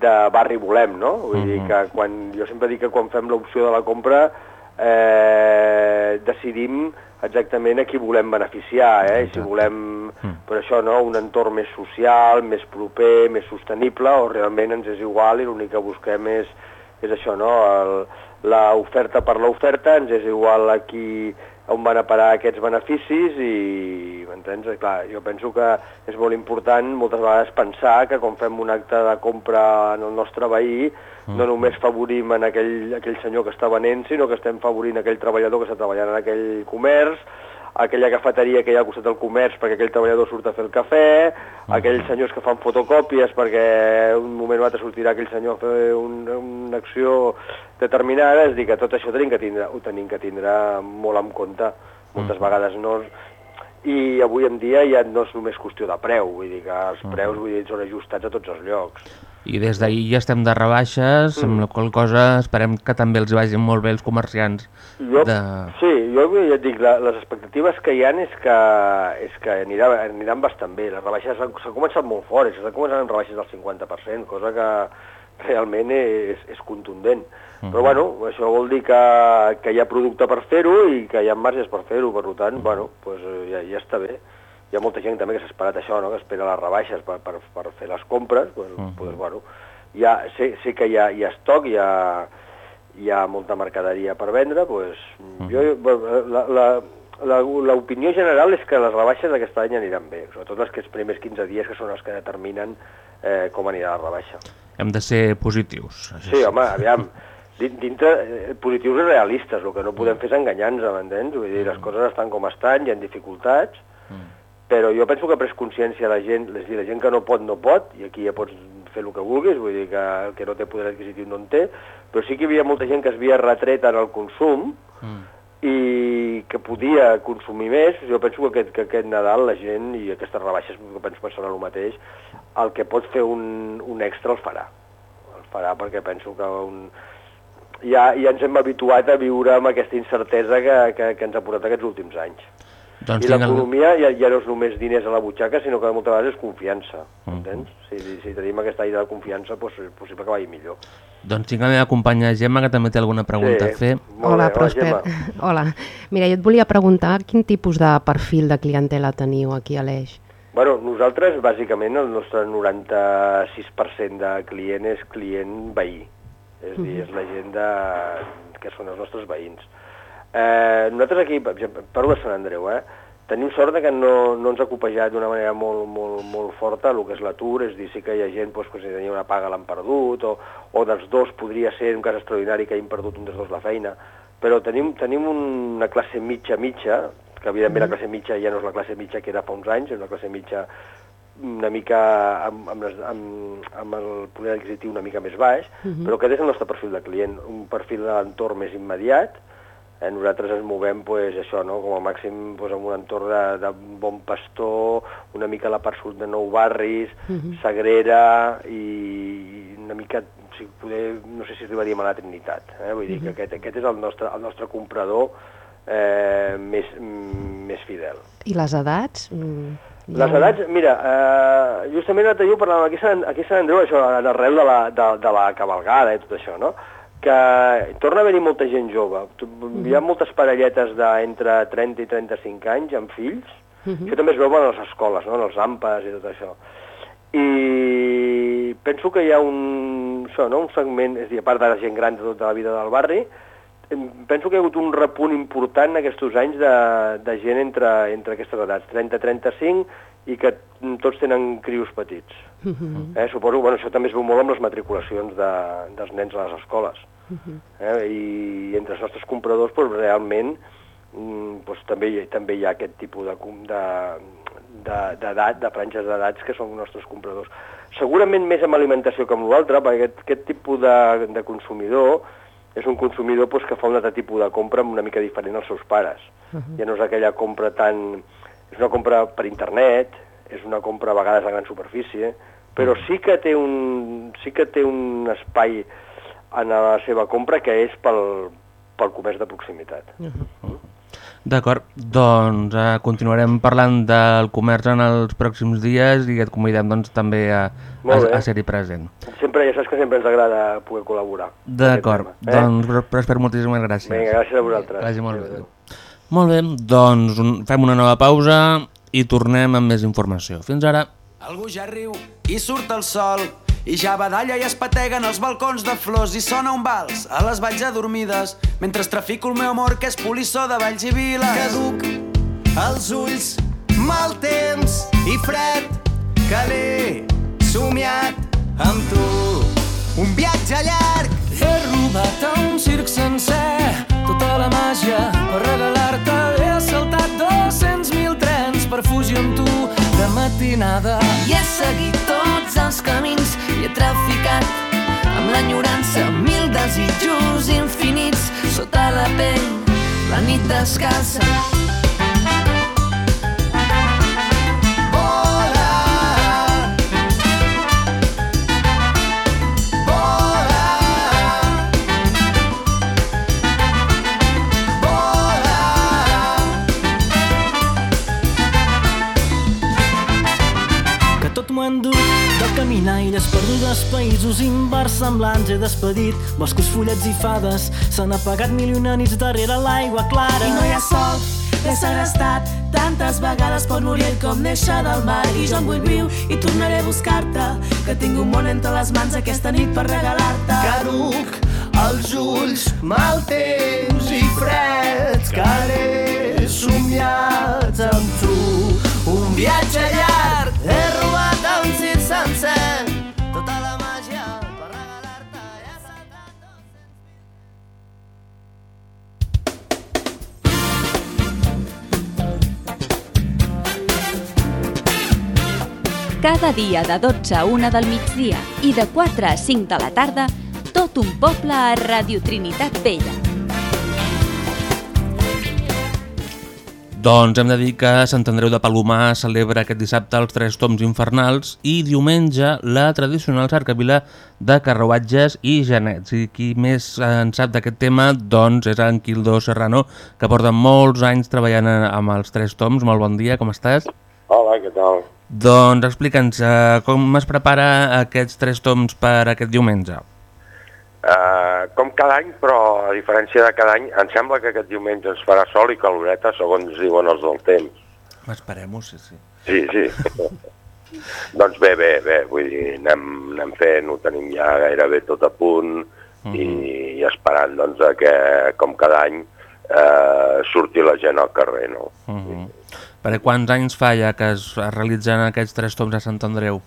de barri volem, no? Vull dir Mhm. que quan, jo sempre dic que quan fem l'opció de la compra eh, decidim exactament a qui volem beneficiar, eh? Si volem, per això, no?, un entorn més social, més proper, més sostenible, o realment ens és igual i l'únic que busquem és, és això, no?, l'oferta per l'oferta, ens és igual a qui, on van a parar aquests beneficis i, m'entens? Clar, jo penso que és molt important moltes vegades pensar que quan fem un acte de compra en el nostre veí no només favorim en aquell, aquell senyor que està venent, sinó que estem favorint aquell treballador que està treballant en aquell comerç, aquella cafeteria que hi ha al costat del comerç perquè aquell treballador surt a fer el cafè, aquells senyors que fan fotocòpies perquè un moment o altre sortirà aquell senyor a fer un, una acció determinada, és dir, que tot això tenim que tindre, ho tenim que tindre molt en compte. Moltes vegades no... I avui en dia ja no és només qüestió de preu, vull dir que els preus vull dir, són ajustats a tots els llocs. I des d'ahir ja estem de rebaixes, amb la qual cosa esperem que també els vagin molt bé els comerciants. Jo, De... Sí, jo ja et dic, la, les expectatives que hi ha és que, és que anirà, aniran bastant bé. Les rebaixes s'han començat molt fort, s'han començat amb rebaixes del 50%, cosa que realment és, és contundent. Però bueno, això vol dir que, que hi ha producte per fer-ho i que hi ha marges per fer-ho, per tant, bueno, pues, eh, ja, ja està bé. Hi ha molta gent també que s'ha esperat això, no? que espera les rebaixes per, per, per fer les compres, pues, pues, bueno, ja, sé, sé que hi ha, hi ha estoc, hi ha, hi ha molta mercaderia per vendre, pues, jo, bueno, la, la, la- l'opinió general és que les rebaixes d'aquest any aniran bé, sobretot les que els primers 15 dies que són els que determinen eh, com anirà la rebaixa. Hem de ser positius. Sí, home, aviam, (laughs) din- dintre eh, positius i realistes, el que no podem fer és enganyar-nos, m'entens? Vull dir, les coses estan com estan, hi ha dificultats, però jo penso que pres consciència la gent, és dir, la gent que no pot, no pot, i aquí ja pots fer el que vulguis, vull dir que el que no té poder adquisitiu no en té, però sí que hi havia molta gent que es havia retret en el consum, i que podia consumir més, jo penso que aquest, que aquest Nadal la gent, i aquestes rebaixes, jo penso que serà el mateix, el que pot fer un, un extra el farà. El farà perquè penso que un... ja, ja ens hem habituat a viure amb aquesta incertesa que, que, que ens ha portat aquests últims anys. Doncs I el- l'economia ja, ja no és només diners a la butxaca, sinó que moltes vegades és confiança, entens? Si, si tenim aquesta idea de confiança, doncs és possible que vagi millor. Doncs tinc la meva companya Gemma, que també té alguna pregunta Sí. a fer. Molt Hola, bé, Pròsper. Gemma. (laughs) Hola. Mira, jo et volia preguntar quin tipus de perfil de clientela teniu aquí a l'Eix. Bueno, nosaltres, bàsicament, el nostre 96% de client és client veí. És a dir, és la gent de... que són els nostres veïns. Eh, nosaltres aquí, per exemple, parlo de Sant Andreu, eh? Tenim sort de que no, no ens ha copejat d'una manera molt, molt, molt forta el que és l'atur, és dir, sí que hi ha gent doncs, que si tenia una paga l'han perdut, o, o dels dos podria ser un cas extraordinari que hagin perdut un dels dos la feina, però tenim, tenim una classe mitja-mitja, que evidentment la classe mitja ja no és la classe mitja que era fa uns anys, és una classe mitja una mica amb, amb, les, amb, amb el poder adquisitiu una mica més baix, Mhm. però aquest és el nostre perfil de client, un perfil de l'entorn més immediat, eh, nosaltres ens movem pues, això, no? com a màxim pues, en un entorn de, de bon pastor, una mica a la part sud de Nou Barris, Mhm. Sagrera i una mica, si poder, no sé si arribaríem a la Trinitat. Eh? Vull dir que Mhm. aquest, aquest és el nostre, el nostre comprador eh, més, mm, més fidel. I les edats? Mm, Les edats, mira, eh, justament l'altre dia ho parlàvem aquí a Sant, aquí a Sant Andreu, això, arrel de la, de, de la cabalgada i tot això, no? Que torna a haver-hi molta gent jove. Hi ha moltes parelletes d'entre 30 i 35 anys amb fills. Mhm. Això també es veu en les escoles, no? en els AMPAs i tot això. I penso que hi ha un, això, no? un segment, és a dir, a part de la gent gran de tota la vida del barri, penso que hi ha hagut un repunt important aquests anys de, de gent entre, entre aquestes edats, 30-35, i que tots tenen crios petits. Mhm. Eh? Suposo, bueno, això també es veu molt amb les matriculacions de, dels nens a les escoles. Eh? I entre els nostres compradors, doncs, realment, mm, doncs, també, hi- també hi ha aquest tipus de, de, de- d'edat, de franges d'edats que són els nostres compradors. Segurament més amb alimentació que amb l'altre, perquè aquest, aquest tipus de, de consumidor és un consumidor doncs, que fa un altre tipus de compra una mica diferent als seus pares. Mhm. Ja no és aquella compra tan... És una compra per internet, és una compra a vegades a gran superfície, però sí que té un, sí que té un espai en la seva compra que és pel, pel comerç de proximitat. D'acord, doncs eh, continuarem parlant del comerç en els pròxims dies i et convidem doncs, també a, a, a ser-hi present. Sempre, ja saps que sempre ens agrada poder col·laborar. D'acord, tema, doncs Pro- Pròsper, moltíssimes gràcies. Vinga, gràcies a vosaltres. Vagi molt bé. Molt bé, doncs un, fem una nova pausa i tornem amb més informació. Fins ara. Algú ja riu i surt el sol i ja badalla i es pateguen els balcons de flors i sona un vals a les valls adormides mentre trafico el meu amor que és polissó de valls i viles. Caduc els ulls, mal temps i fred que l'he somiat amb tu. Un viatge llarg. He robat a un circ sencer tota la màgia per regalar-te. He assaltat dos destinada. I he seguit tots els camins he traficat amb l'enyorança mil desitjos infinits sota la pell, la nit descalça. Països inversemblants he despedit, boscos, fullets i fades. S'han apagat mil i una nits darrere l'aigua clara. I no hi ha sol, l'he segrestat tantes vegades pot morir com néixer del mar. I jo en vull viu i tornaré a buscar-te que tinc un món entre les mans aquesta nit per regalar-te. Caduc, els ulls mal temps i freds que he somiat amb tu. Un viatge llarg, he Cada dia de 12 a 1 del migdia i de 4 a 5 de la tarda, tot un poble a Radio Trinitat Vella. Doncs hem de dir que Sant Andreu de Palomar celebra aquest dissabte els Tres Toms Infernals i diumenge la tradicional cercavila de carruatges i genets. I qui més en sap d'aquest tema doncs és en Quildo Serrano, que porta molts anys treballant amb els Tres Toms. Molt bon dia, com estàs? Hola, què tal? Doncs explica'ns eh, com es prepara aquests Tres Toms per aquest diumenge. Uh, com cada any, però a diferència de cada any, em sembla que aquest diumenge ens farà sol i caloreta, segons diuen els del temps. Esperem-ho, sí, sí. Sí, sí. (laughs) doncs bé, bé, bé, vull dir, anem, anem fent, ho tenim ja gairebé tot a punt i, i esperant doncs, que, com cada any, eh, surti la gent al carrer, no? Uh -huh. Per quants anys fa ja que es realitzen aquests Tres Toms a Sant Andreu?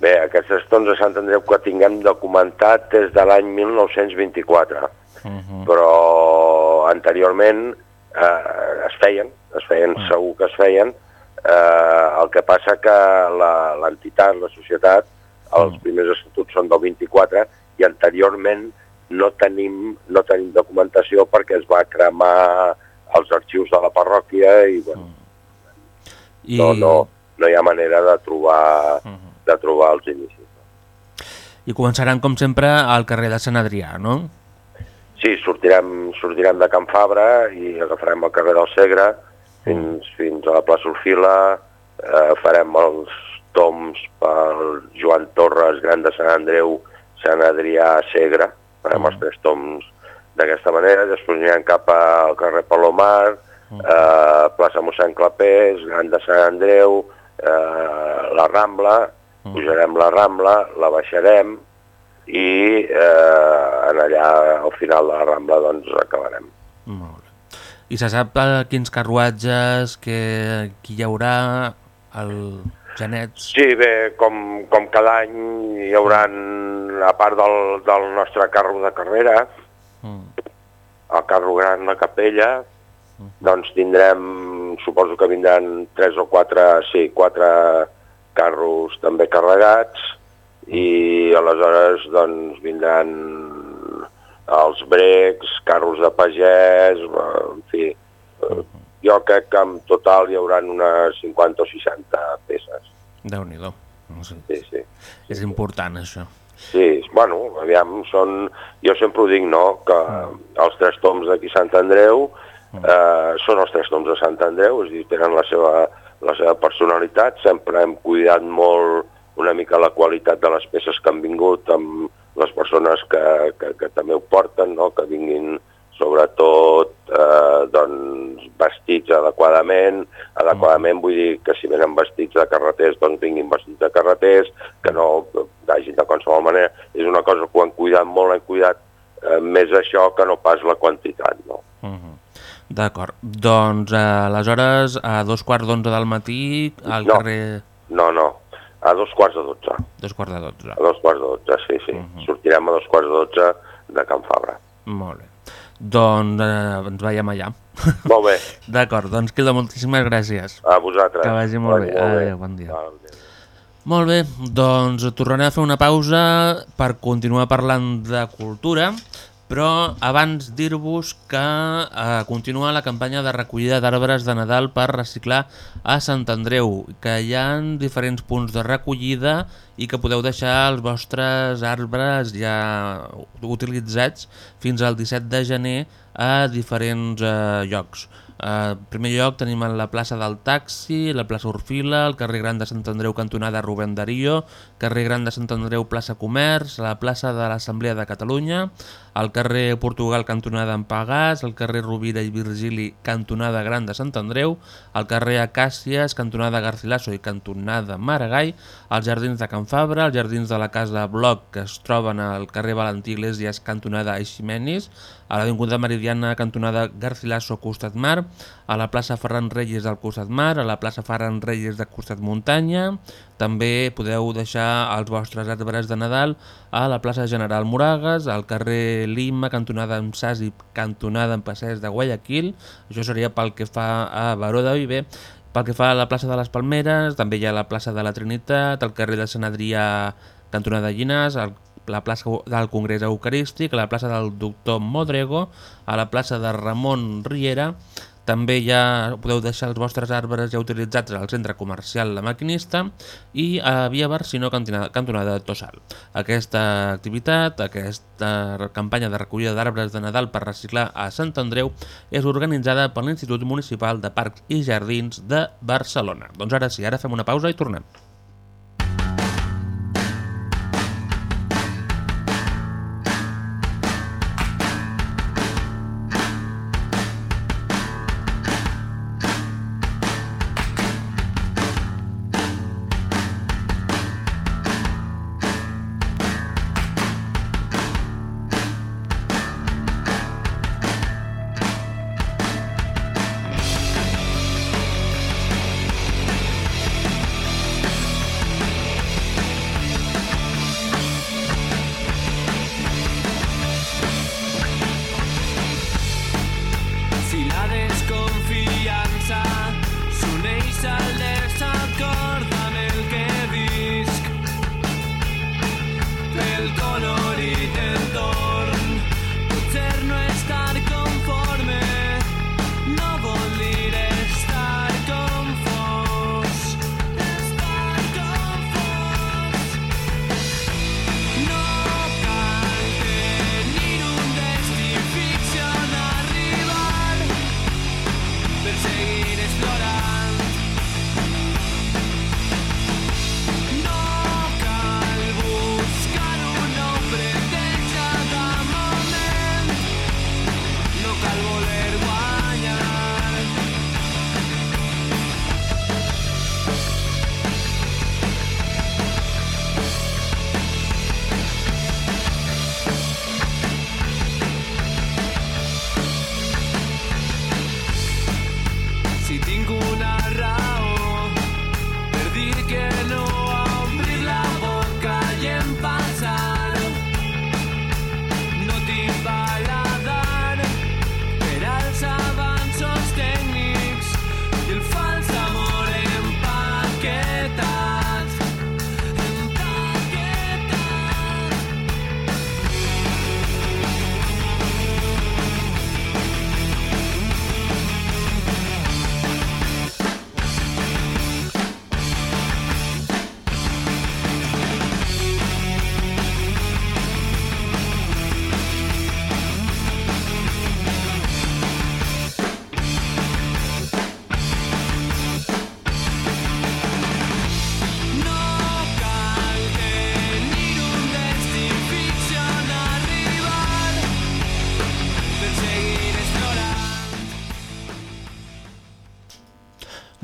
Bé, aquests estons de Sant Andreu que tinguem documentat des de l'any 1924, Uh -huh. però anteriorment eh, es feien, es feien, Mm. segur que es feien, eh, el que passa que la- l'entitat, la, societat, els Mm. primers estatuts són del 24 i anteriorment no tenim, no tenim documentació perquè es va cremar els arxius de la parròquia i, bueno, I... no, no, no hi ha manera de trobar, de trobar els inicis. I començaran, com sempre, al carrer de Sant Adrià, no? Sí, sortirem, sortirem de Can Fabra i agafarem el carrer del Segre fins, fins a la plaça Orfila, eh, farem els toms per Joan Torres, Gran de Sant Andreu, Sant Adrià, Segre, farem els tres toms d'aquesta manera, després anirem cap al carrer Palomar, eh, plaça mossèn Clapés, Gran de Sant Andreu, eh, la Rambla, pujarem la Rambla, la baixarem, i eh, en allà al final de la Rambla doncs acabarem. Molt bé. I se sap eh, quins carruatges, que, qui hi haurà, el genets... Sí, bé, com, com cada any hi haurà, a part del, del nostre carro de carrera, el carro gran de capella, doncs tindrem, suposo que vindran tres o quatre, sí, quatre carros també carregats, i aleshores doncs vindran els brecs, carros de pagès, eh, en fi, jo crec que en total hi haurà unes 50 o 60 peces. Déu-n'hi-do. No sé. Sí, sí. És important, això. Sí, bueno, aviam, són... Jo sempre ho dic, no?, que els tres toms d'aquí Sant Andreu eh, són els tres toms de Sant Andreu, és a dir, tenen la seva, la seva personalitat, sempre hem cuidat molt una mica la qualitat de les peces que han vingut amb les persones que, que, que també ho porten, no?, que vinguin sobretot eh, doncs, vestits adequadament, adequadament vull dir que si venen vestits de carreters doncs vinguin vestits de carreters, que no vagin de qualsevol manera, és una cosa que ho hem cuidat molt, hem cuidat eh, més això que no pas la quantitat, no? Uh -huh. D'acord. Doncs, eh, aleshores, a dos quarts d'onze del matí, al No. carrer... No, no, a dos quarts de dotze. Dos quarts de dotze. A dos quarts de dotze, sí, sí. Sortirem a dos quarts de dotze de Can Fabra. Molt bé. Doncs eh, ens veiem allà. Molt bé. (laughs) D'acord, doncs Quildo, moltíssimes gràcies. A vosaltres. Que vagi molt bé. Molt bé. Adéu, bon dia. Molt bé, doncs tornaré a fer una pausa per continuar parlant de cultura, però abans dir-vos que eh, continua la campanya de recollida d'arbres de Nadal per reciclar a Sant Andreu, que hi ha diferents punts de recollida i que podeu deixar els vostres arbres ja utilitzats fins al 17 de gener a diferents eh, llocs. Eh, en primer lloc tenim la plaça del Taxi, la plaça Orfila, el carrer Gran de Sant Andreu cantonada Rubén Darío, carrer Gran de Sant Andreu plaça Comerç, la plaça de l'Assemblea de Catalunya, el carrer Portugal cantonada Empagàs, el carrer Rovira i Virgili cantonada Gran de Sant Andreu, el carrer Acàcies cantonada Garcilaso i cantonada Maragall, els jardins de Can Fabra, els jardins de la Casa Bloc que es troben al carrer Valentí Iglesias cantonada Eiximenis, a l'Avinguda Meridiana cantonada Garcilaso costat mar, a la plaça Ferran Reyes del costat mar, a la plaça Ferran Reyes de costat muntanya, també podeu deixar els vostres arbres de Nadal a la plaça General Moragas, al carrer Lima, cantonada amb Sas i cantonada amb Passeig de Guayaquil, això seria pel que fa a Baró de Viver, pel que fa a la plaça de les Palmeres, també hi ha la plaça de la Trinitat, el carrer de Sant Adrià, cantonada Llinàs, el la plaça del Congrés Eucarístic, la plaça del Doctor Modrego, a la plaça de Ramon Riera, també ja podeu deixar els vostres arbres ja utilitzats al centre comercial La Maquinista i a Via Barcino, cantonada, cantonada Tossal. Aquesta activitat, aquesta campanya de recollida d'arbres de Nadal per reciclar a Sant Andreu és organitzada per l'Institut Municipal de Parcs i Jardins de Barcelona. Doncs ara sí, ara fem una pausa i tornem.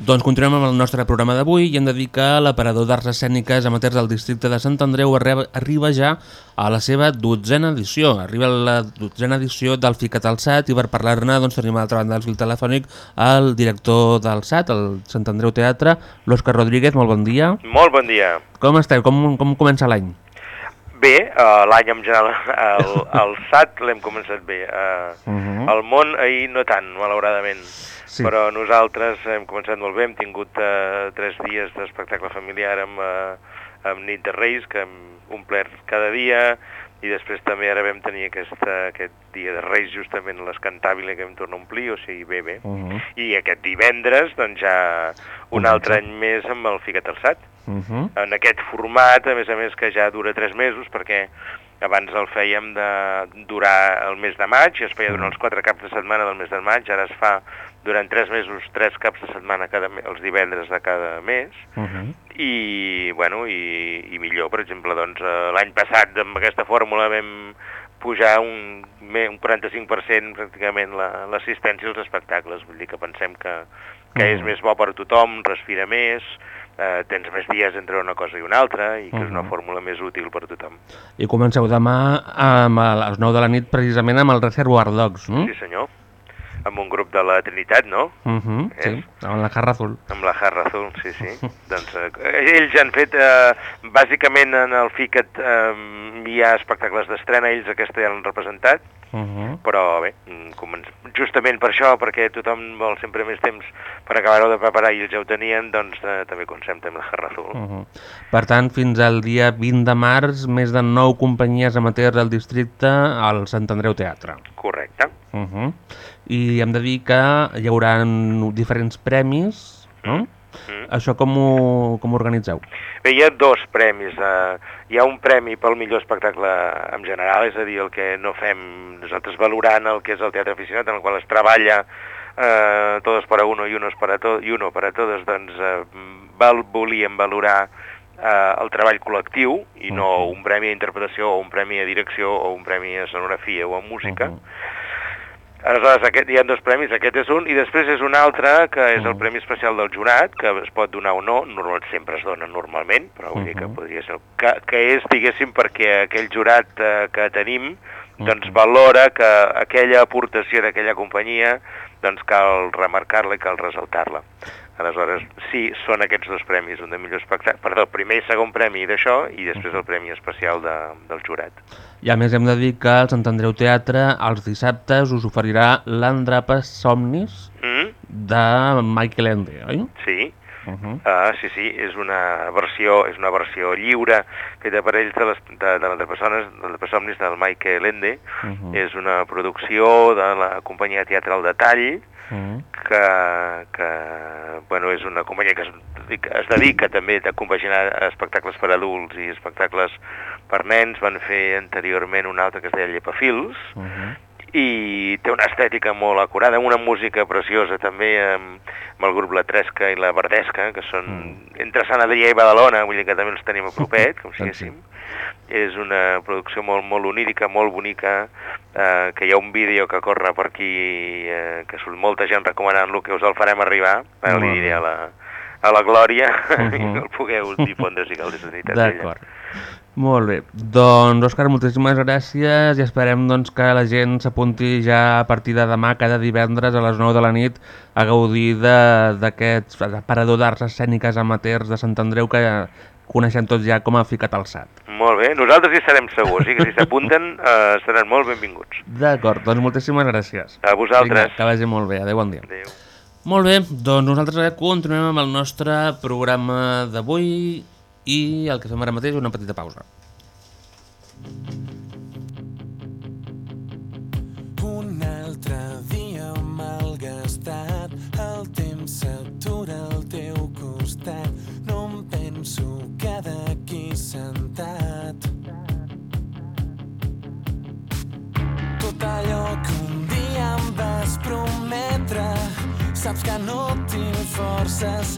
Doncs continuem amb el nostre programa d'avui i hem de dir que l'aparador d'arts escèniques amateurs del districte de Sant Andreu arriba ja a la seva dotzena edició. Arriba la dotzena edició del Ficat al SAT i per parlar-ne doncs, tenim a l'altra banda del fil telefònic el director del SAT, el Sant Andreu Teatre, l'Òscar Rodríguez. Molt bon dia. Molt bon dia. Com esteu? Com, com comença l'any? Bé, uh, l'any en general, (laughs) el, el SAT l'hem començat bé. Uh, Mhm. El món ahir no tant, malauradament. Sí. Però nosaltres hem començat molt bé, hem tingut uh, tres dies d'espectacle familiar amb, uh, amb Nit de Reis, que hem omplert cada dia, i després també ara vam tenir aquesta, aquest dia de Reis justament a l'Escantàbile que vam tornar a omplir, o sigui, bé, bé. Mhm. I aquest divendres, doncs ja un Comença. altre any més amb el Ficat Alçat Mhm. en aquest format, a més a més que ja dura tres mesos, perquè abans el fèiem de durar el mes de maig, es feia durant els quatre caps de setmana del mes de maig, ara es fa durant tres mesos, tres caps de setmana cada, els divendres de cada mes, Mhm. i, bueno, i, i millor, per exemple, doncs, eh, l'any passat amb aquesta fórmula vam pujar un, un 45% pràcticament la- l'assistència als espectacles, vull dir que pensem que, que és Mhm. més bo per tothom, respira més, eh, tens més dies entre una cosa i una altra, i que és una fórmula més útil per a tothom. I comenceu demà amb, a les 9 de la nit precisament amb el Reservoir Dogs, no? Sí, senyor. Amb un grup de la Trinitat, no? Mhm, sí, amb la Jarra Azul. Amb la Jarra Azul, sí, sí. (laughs) doncs eh, ells han fet, eh, bàsicament en el FICAT eh, hi ha espectacles d'estrena, ells aquesta ja l'han representat, Mhm. però bé, mm, començ... justament per això, perquè tothom vol sempre més temps per acabar-ho de preparar i ells ja ho tenien, doncs eh, també comencem amb la Jarra Azul. Mhm. Per tant, fins al dia 20 de març, més de 9 companyies amateurs del districte al Sant Andreu Teatre. Correcte. Uh -huh. I hem de dir que hi haurà diferents premis, no? Mm. Això com ho, com ho organitzeu? Bé, hi ha dos premis. Eh, hi ha un premi pel millor espectacle en general, és a dir, el que no fem nosaltres valorant el que és el teatre aficionat, en el qual es treballa eh, todos para uno y, unos para to i uno para todos, doncs eh, val, volíem valorar eh, el treball col·lectiu i no un premi a interpretació o un premi a direcció o un premi a escenografia o a música. Aleshores, aquest, hi ha dos premis, aquest és un, i després és un altre, que és el Premi Especial del Jurat, que es pot donar o no, normal, sempre es dona normalment, però vull dir que podria ser... Que, que és, diguéssim, perquè aquell jurat eh, que tenim doncs valora que aquella aportació d'aquella companyia doncs cal remarcar-la i cal ressaltar-la. Aleshores, sí, són aquests dos premis, un de millor espectacle, perdó, primer i segon premi d'això i després el premi especial de, del jurat. I a més hem de dir que el Sant Andreu Teatre els dissabtes us oferirà l'Andrapa Somnis Mm? de Michael Ende, oi? Sí, Uh -huh. Ah, sí, sí, és una versió, és una versió lliure feta per ells de les, de, de les persones, de les somnis del Michael Ende. Uh -huh. És una producció de la companyia teatral de Tall, Uh -huh. que, que bueno, és una companyia que es, dedica- es dedica també a compaginar espectacles per adults i espectacles per nens. Van fer anteriorment un altre que es deia Llepafils, Uh -huh. I té una estètica molt acurada, una música preciosa també amb, amb el grup La Tresca i La Verdesca, que són mm. entre Sant Adrià i Badalona, vull dir que també els tenim a (laughs) propet, com si diguéssim. És una producció molt, molt onírica, molt bonica, eh, que hi ha un vídeo que corre per aquí, eh, que surt molta gent recomanant-lo, que us el farem arribar, Molt li diré a la, a la Glòria, (laughs) Mhm. i el pugueu difondre si cal des de. D'acord. Molt bé. Doncs, Òscar, moltíssimes gràcies i esperem doncs, que la gent s'apunti ja a partir de demà, cada divendres a les 9 de la nit, a gaudir de- d'aquest aparador d'arts escèniques amateurs de Sant Andreu que coneixem tots ja com a Ficat Alçat. Molt bé, nosaltres hi estarem segurs, i que si s'apunten (laughs) eh, seran molt benvinguts. D'acord, doncs moltíssimes gràcies. A vosaltres. Vinga, que vagi molt bé. Adéu, bon dia. Adéu. Molt bé, doncs nosaltres continuem amb el nostre programa d'avui i el que fem ara mateix és una petita pausa. Un altre dia malgastat, el temps s'atura al teu costat. No em penso quedar aquí sentat. Tot allò que un dia em vas prometre, saps que no tinc forces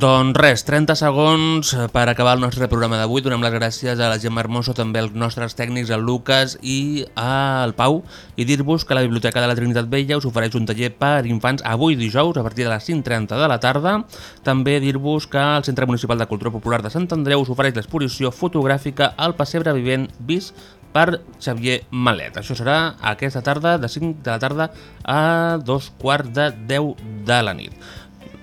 Doncs res, 30 segons per acabar el nostre programa d'avui. Donem les gràcies a la Gemma Hermoso, també als nostres tècnics, al Lucas i al Pau, i dir-vos que la Biblioteca de la Trinitat Vella us ofereix un taller per infants avui dijous a partir de les 5.30 de la tarda. També dir-vos que el Centre Municipal de Cultura Popular de Sant Andreu us ofereix l'exposició fotogràfica al pessebre vivent vist per Xavier Malet. Això serà aquesta tarda de 5 de la tarda a dos quarts de 10 de la nit.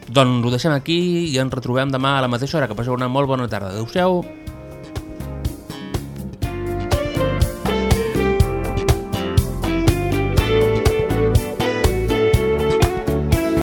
Doncs ho deixem aquí i ens retrobem demà a la mateixa hora. Que passeu una molt bona tarda. Adéu-siau.